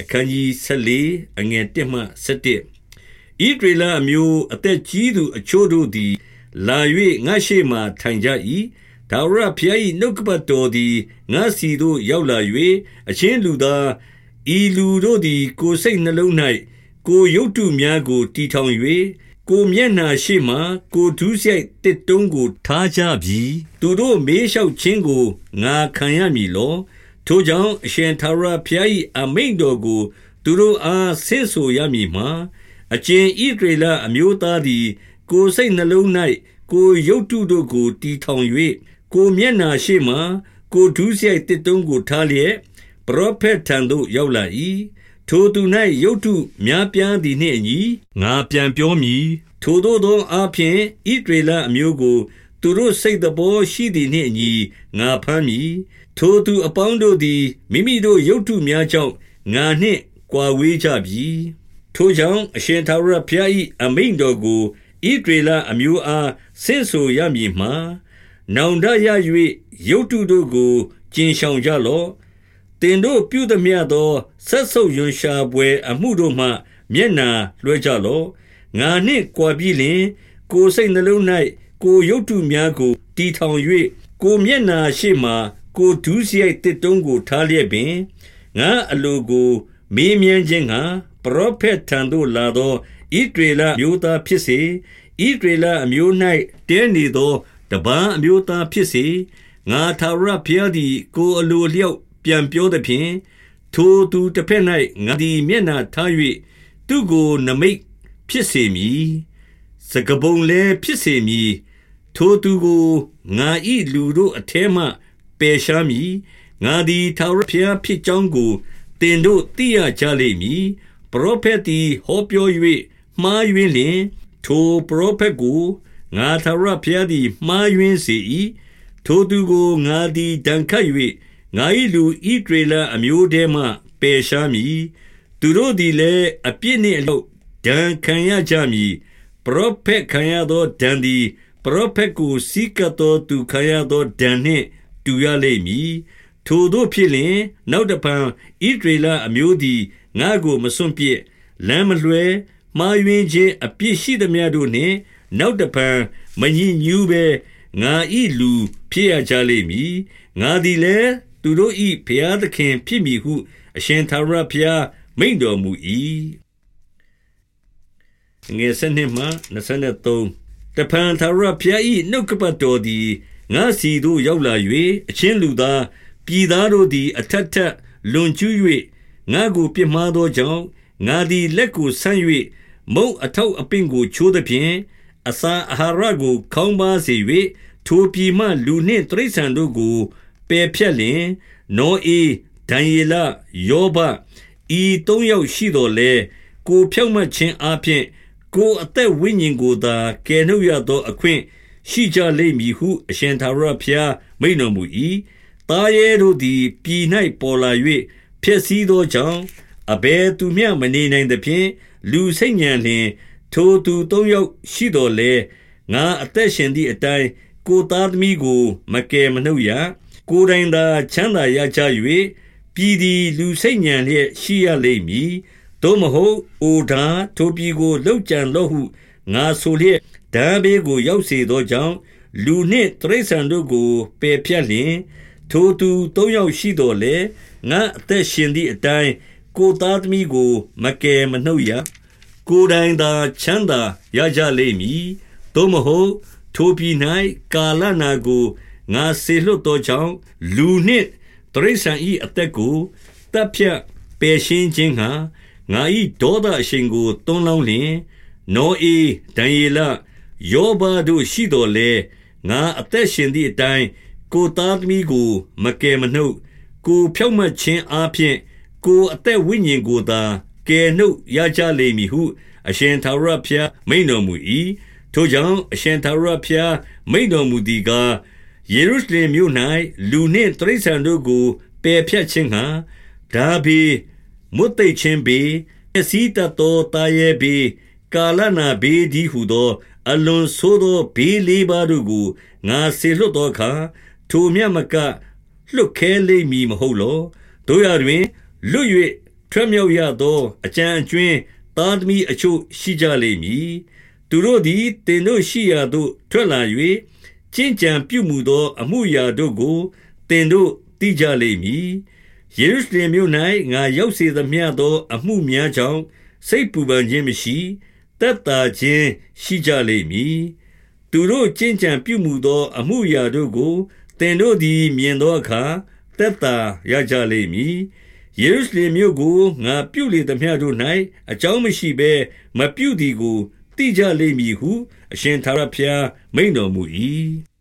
အခန်းကြီး14အငယ်1မှ7ဣဒရေလအမျိုးအသက်ကြီးသူအချို့တို့သည် လာ၍ငါရှိမှထိုင်ကြ၏ဒါဝရဖျား၏နှုတ်ကပတ်တော်သည်ငါစီသို့ရောက်လာ၍အချင်းလူသားဤလူတို့သည် ကိုယ်စိတ်နှလုံး၌ကိုရုပ်တုများကိုတီထောင်၍ကိုမျက်နာရှိမှကိုဒုစရိုက်တစ်တုံးကိုထားကြပြီသူတို့မေးလျှောက်ခြင်းကိုငါခံရမည်လော ထိုကြောင့်အရှင်သာရဘုရား၏အမိန့်တော်ကို သူတို့အားဆင့်ဆိုရမည်မှာအကျဉ်ဣဒရေလအမျိုးသားသည် ကိုယ်စိတ်နှလုံး၌ကိုရုပ်တုတို့ကိုတီထောင်၍ကိုမျက်နာရှိမှကိုဒုစရိုက်တစ်တုံးကိုထားလျက်ပရောဖက်ထံသို့ရောက်လာ၏ထိုသူ၌ရုပ်တုများပြားသည်နှင့်အညီငါပြန်ပြောမည်ထိုသို့သောအားဖြင့်ဣဒရေလအမျိုးကို သူတို့စိတ်တော်ရှိသည်နှင့်အညီငါဖမ်းမည်ထိုသူအပေါင်းတို့သည်မိမိတို့ရုပ်တုများကြောင့်ငါနှင့်ကွာဝေးကြပြီထိုကြောင့်အရှင်သာရဘုရား၏အမိန့်တော်ကိုဣဒရေလအမျိုးအားဆင့်ဆိုရမည်မှာနောင်တရ၍ရုပ်တုတို့ကိုကျင်ဆောင်ကြလော့တင်တို့ပြုသမျှသောဆက်ဆုပ်ယွန်ရှာပွဲအမှုတို့မှ မျက်နာလွှဲကြလော့ငါနှင့်ကြွာပြီးလင် ကိုစိတ်နှလုံး၌ ကိုရုပ်တုများကို တီထောင်၍ကိုမျက်နာရှိမှကိုဒုစရိုက်တစ်တုံးကို ထားလျက်ပင် ငါအလိုကို မေးမြန်းခြင်းကပရောဖက်ထံသို့လာသောဣဒရေလမျိုးသားဖြစ်စေဣဒရေလအမျိုး၌တဲနေသော တပန်းအမျိုးသားဖြစ်စေ ငါသာရဘုရားသည် ကိုအလိုလျောက် ပြန်ပြောသဖြင့် ထိုသူတစ်ဖက်၌ငါသည် မျက်နာထား၍သူကိုနမိတ်ဖြစ်စေမည် စကပုံလည်းဖြစ်စေမည်ထိုသူကိုငါဤလူတို့အထဲမှပယ်ရှားမည်ငါသည်ထာဝရဘုရားဖြစ်ကြောင်းကိုတင်တို့သိရကြလိမ့်မည်ပရောဖက်သည်ဟောပြော၍မှားယွင်းလျင်ထိုပရောဖက်ကိုငါထာဝရဘုရားသည်မှားယွင်းစေ၏ထိုသူကိုငါသည်ဒဏ်ခတ်၍ငါ၏လူဣဒရေလအမျိုးထဲမှပယ်ရှားမည်သူတို့သည်လည်းအပြစ်နှင့်အလို့ဒဏ်ခံရကြမည် ပရောဖက်ခံရသောဒဏ်သည်ပရောဖက်ကိုစီးကပ်သောသူခံရသောဒဏ်နှင့်တူရလိမ့်မည်ထိုတို့ဖြစ်လျင် နောက်တပံဣဒရေလအမျိုးသည်ငါကိုမစွန့်ပြစ်လမ်းမလွှဲမှားယွင်းခြင်းအပြစ်ရှိသမျှတို့နှင့် နောက်တပံမညစ်ညူးဘဲငါဤလူဖြစ်ရကြလိမ့်မည်ငါသည်လည်းသူတို့ဤဘုရားသခင်ဖြစ်မည်ဟု အရှင်သာရဘုရားမိန့်တော်မူ၏ ငယ်စနစ်မှ23တဖန်သာရဘုရားဤနှုတ်ကပတ်တော်သည်ငါစီသို့ရောက်လာ၍အချင်းလူသားပြည်သားတို့သည်အထက်ထက်လွန်ကျူး၍ငါကိုပြစ်မှားသောကြောင့်ငါသည်လက်ကိုဆန့်၍မုံအထောက်အပင့်ကိုချိုးသည်ဖြင့်အစာအာဟာရကို ခေါင်းပါစေ၍ထိုပြည်မှလူနှင့်တိရစ္ဆာန်တို့ကိုပယ်ဖြတ်လျင်နောအေဒံယေလယောဘဤသုံးယောက်ရှိတော်လဲကိုဖြောက်မှတ်ခြင်းအပြင် ကိုအသက်ဝိညာဉ်ကိုသာကယ်နှုတ်ရသောအခွင့်ရှိကြလိမ့်မည်ဟု အရှင်သာရဘုရားမိန့်တော်မူ၏။သားရဲတို့သည်ပြည်၌ပေါ်လာ၍ဖြစ်စည်းသောကြောင့်အဘယ်သူမျှမနေနိုင်သဖြင့်လူစိတ်ညံလျင် ထိုသူသုံးယောက်ရှိတော်လဲငါအသက်ရှင်သည့်အတိုင်းကိုသားသမီးကို မကယ်မနှုတ်ရကိုယ်တိုင်သာချမ်းသာရကြ၍ပြည်သည်လူစိတ်ညံလျက်ရှိရလိမ့်မည် သို့မဟုတ်အိုဒါထိုပြည်ကိုလှုပ်ကြံလော့ဟုငါဆိုလျက်ဓာဘေးကိုရောက်စေသောကြောင့်လူနှင့်တိရစ္ဆာန်တို့ကိုပယ်ဖြတ်လျင်ထိုသူသုံးယောက်ရှိတော်လေငါအသက်ရှင်သည့်အတိုင်းကိုသားသမီးကိုမကယ်မနှုတ်ရကိုယ်တိုင်သာချမ်းသာရကြလိမ့်မည်သို့မဟုတ်ထိုပြည်၌ကာလနာကိုငါစေလွတ်သောကြောင့်လူနှင့်တရိษံဤအသက်ကိုတပ်ဖြတ်ပယ်ရှင်းခြင်းဟာ ငါဤဒေါသအရှိန်ကိုတွန်းလောင်းလျင်နောအေဒံယေလယောဘတို့ရှိတော်လဲငါအသက်ရှင်သည့်အတိုင်းကိုသားသမီးကိုမကယ်မနှုတ်ကိုဖြောက်မှတ်ခြင်းအပြင် ကိုအသက်ဝိညာဉ်ကိုသာကယ်နှုတ်ရကြလိမ့်မည်ဟု အရှင်သာရဘုရားမိန်တော်မူ၏ထိုကြောင့်အရှင်သာရဘုရားမိန်တော်မူသည်ကားယေရုရှလင်မြို့၌လူနှင့်တိရစ္ဆာန်တို့ကိုပယ်ဖြတ်ခြင်းဟံဒါဘီ မွတ်သိချင်းဘီအစည်းတတော်တာရဲ့ဘီကာလနာဘေးဒီဟုသော အလွန်ဆိုးသောဘေးလေးပါးတို့ကိုငါဆေလွတ်သောအခါထိုမြတ်မကလွတ်ခဲလိမ့်မည်မဟုတ်လောတို့ရတွင်လွတ်၍ထွက်မြောက်ရသောအကြံအကျွင်းသားသမီးအချို့ရှိကြလိမ့်မည်။သူတို့သည်သင်တို့ရှိရာသို့ထွက်လာ၍ကျင့်ကြံပြုမူသော အမှုအရာတို့ကိုသင်တို့သိကြလိမ့်မည်။ ယေရုရှလင်မြို့၌ငါရောက်စေသမျှသော အမှုများကြောင့်စိတ်ပူပန်ခြင်းမရှိ။သက်သာခြင်းရှိကြလိမ့်မည်။သူတို့ကျင့်ကြံပြုမူသော အမှုအရာတို့ကိုသင်တို့သည်မြင်သောအခါသက်သာရကြလိမ့်မည်။ယေရုရှလင်မြို့ကိုငါပြုလေသမျှတို့၌အကြောင်းမရှိဘဲမပြုသည်ကိုသိကြလိမ့်မည်ဟု အရှင်ထာဝရဘုရားမိန့်တော်မူ၏။